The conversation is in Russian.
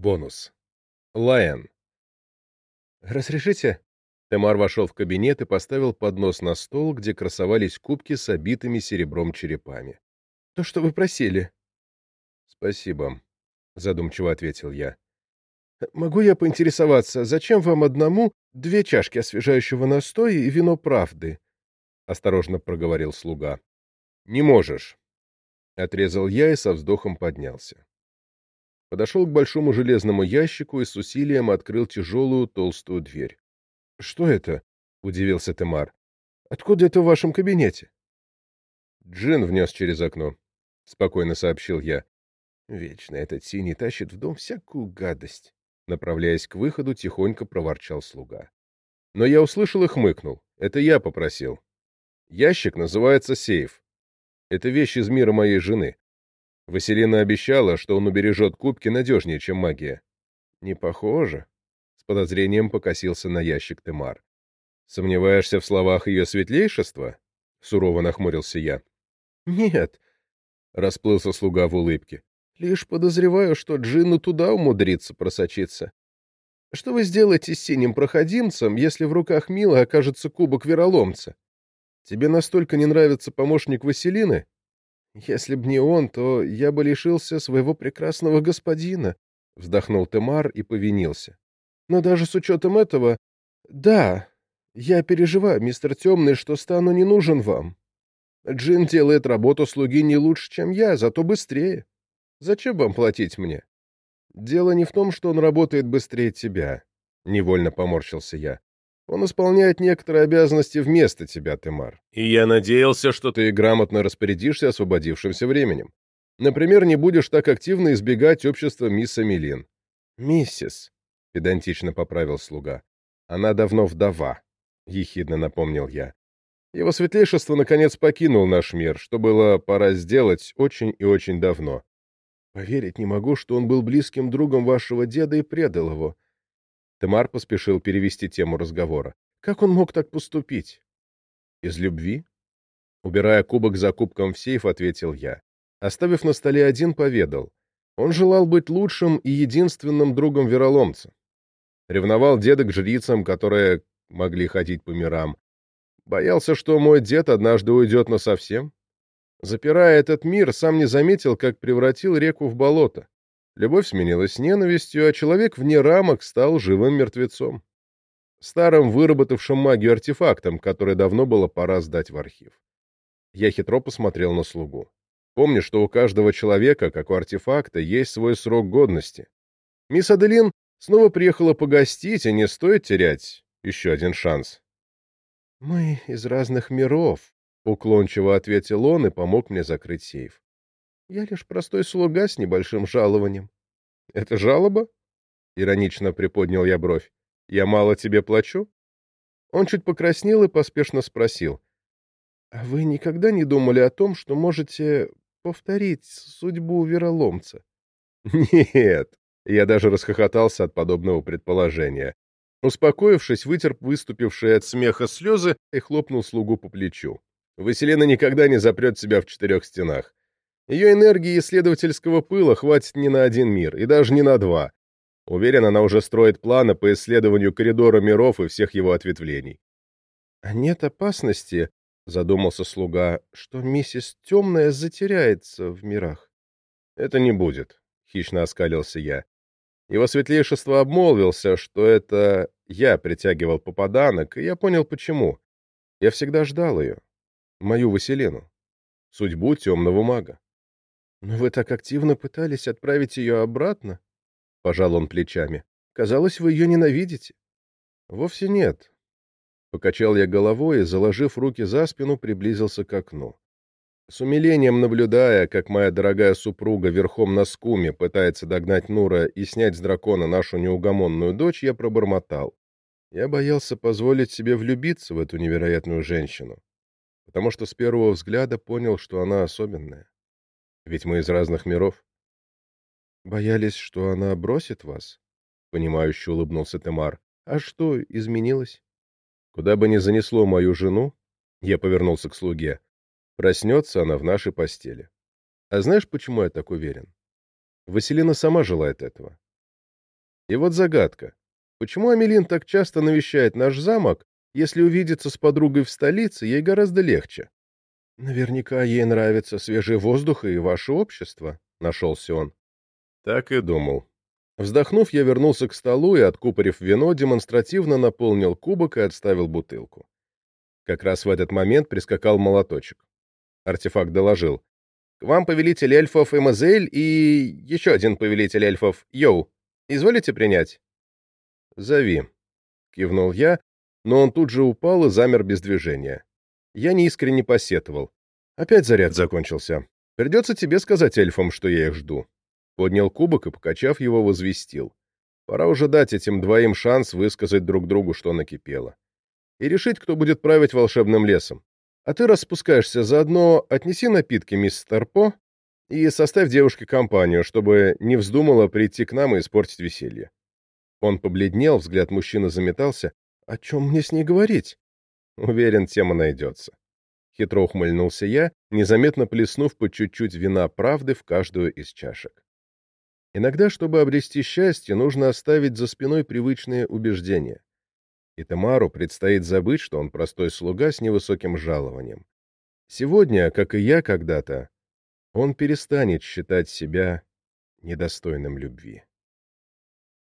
Бонус. Лайон. «Разрешите?» Темар вошел в кабинет и поставил поднос на стол, где красовались кубки с обитыми серебром черепами. «То, что вы просили». «Спасибо», — задумчиво ответил я. «Могу я поинтересоваться, зачем вам одному две чашки освежающего настоя и вино правды?» — осторожно проговорил слуга. «Не можешь», — отрезал я и со вздохом поднялся подошел к большому железному ящику и с усилием открыл тяжелую толстую дверь. — Что это? — удивился Темар. — Откуда это в вашем кабинете? — Джин внес через окно, — спокойно сообщил я. Вечно этот синий тащит в дом всякую гадость. Направляясь к выходу, тихонько проворчал слуга. Но я услышал и хмыкнул. Это я попросил. Ящик называется сейф. Это вещь из мира моей жены. Василина обещала, что он убережет кубки надежнее, чем магия. Не похоже. С подозрением покосился на ящик Темар. Сомневаешься в словах ее светлейшества? Сурово нахмурился я. Нет. Расплылся слуга в улыбке. Лишь подозреваю, что Джину туда умудрится просочиться. Что вы сделаете с синим проходимцем, если в руках Мила окажется кубок вероломца? Тебе настолько не нравится помощник Василины, «Если б не он, то я бы лишился своего прекрасного господина», — вздохнул Темар и повинился. «Но даже с учетом этого... Да, я переживаю, мистер Темный, что стану не нужен вам. Джин делает работу слуги не лучше, чем я, зато быстрее. Зачем вам платить мне? Дело не в том, что он работает быстрее тебя», — невольно поморщился я. Он исполняет некоторые обязанности вместо тебя, Темар. И я надеялся, что ты грамотно распорядишься освободившимся временем. Например, не будешь так активно избегать общества мисс Амелин. Миссис, — педантично поправил слуга. Она давно вдова, — ехидно напомнил я. Его светлейшество наконец покинул наш мир, что было пора сделать очень и очень давно. Поверить не могу, что он был близким другом вашего деда и предал его. Темар поспешил перевести тему разговора. Как он мог так поступить? Из любви? Убирая кубок за кубком в сейф, ответил я. Оставив на столе один, поведал. Он желал быть лучшим и единственным другом вероломца. Ревновал деда к жрицам, которые могли ходить по мирам. Боялся, что мой дед однажды уйдет насовсем. Запирая этот мир, сам не заметил, как превратил реку в болото. Любовь сменилась ненавистью, а человек вне рамок стал живым мертвецом. Старым, выработавшим магию артефактом, который давно было пора сдать в архив. Я хитро посмотрел на слугу. Помни, что у каждого человека, как у артефакта, есть свой срок годности. Мисс Аделин снова приехала погостить, и не стоит терять еще один шанс. «Мы из разных миров», — уклончиво ответил он и помог мне закрыть сейф. Я лишь простой слуга с небольшим жалованием. — Это жалоба? — иронично приподнял я бровь. — Я мало тебе плачу? Он чуть покраснел и поспешно спросил. — А вы никогда не думали о том, что можете повторить судьбу вероломца? — Нет. Я даже расхохотался от подобного предположения. Успокоившись, вытер выступившие от смеха слезы и хлопнул слугу по плечу. Василина никогда не запрет себя в четырех стенах. Ее энергии исследовательского пыла хватит не на один мир, и даже не на два. Уверен, она уже строит планы по исследованию коридора миров и всех его ответвлений. — А нет опасности, — задумался слуга, — что миссис Темная затеряется в мирах. — Это не будет, — хищно оскалился я. Его светлейшество обмолвился, что это я притягивал попаданок, и я понял, почему. Я всегда ждал ее, мою Василину, судьбу темного мага. «Но вы так активно пытались отправить ее обратно?» — пожал он плечами. «Казалось, вы ее ненавидите». «Вовсе нет». Покачал я головой и, заложив руки за спину, приблизился к окну. С умилением наблюдая, как моя дорогая супруга верхом на скуме пытается догнать Нура и снять с дракона нашу неугомонную дочь, я пробормотал. Я боялся позволить себе влюбиться в эту невероятную женщину, потому что с первого взгляда понял, что она особенная. Ведь мы из разных миров. Боялись, что она бросит вас? Понимающе улыбнулся Темар. А что изменилось? Куда бы ни занесло мою жену, я повернулся к слуге, проснется она в нашей постели. А знаешь, почему я так уверен? Василина сама желает этого. И вот загадка. Почему Амелин так часто навещает наш замок, если увидеться с подругой в столице, ей гораздо легче? Наверняка ей нравится свежий воздух и ваше общество, — нашелся он. Так и думал. Вздохнув, я вернулся к столу и, откупорив вино, демонстративно наполнил кубок и отставил бутылку. Как раз в этот момент прискакал молоточек. Артефакт доложил. «К вам повелитель эльфов Эмазель и еще один повелитель эльфов Йоу. Изволите принять?» «Зови», — кивнул я, но он тут же упал и замер без движения. Я неискренне посетовал. «Опять заряд закончился. Придется тебе сказать эльфам, что я их жду». Поднял кубок и, покачав его, возвестил. Пора уже дать этим двоим шанс высказать друг другу, что накипело. И решить, кто будет править волшебным лесом. А ты распускаешься заодно отнеси напитки мисс Старпо и составь девушке компанию, чтобы не вздумала прийти к нам и испортить веселье. Он побледнел, взгляд мужчины заметался. О чем мне с ней говорить? Уверен, тема найдется. Хитро ухмыльнулся я, незаметно плеснув по чуть-чуть вина правды в каждую из чашек. Иногда, чтобы обрести счастье, нужно оставить за спиной привычные убеждения. И Тамару предстоит забыть, что он простой слуга с невысоким жалованием. Сегодня, как и я когда-то, он перестанет считать себя недостойным любви.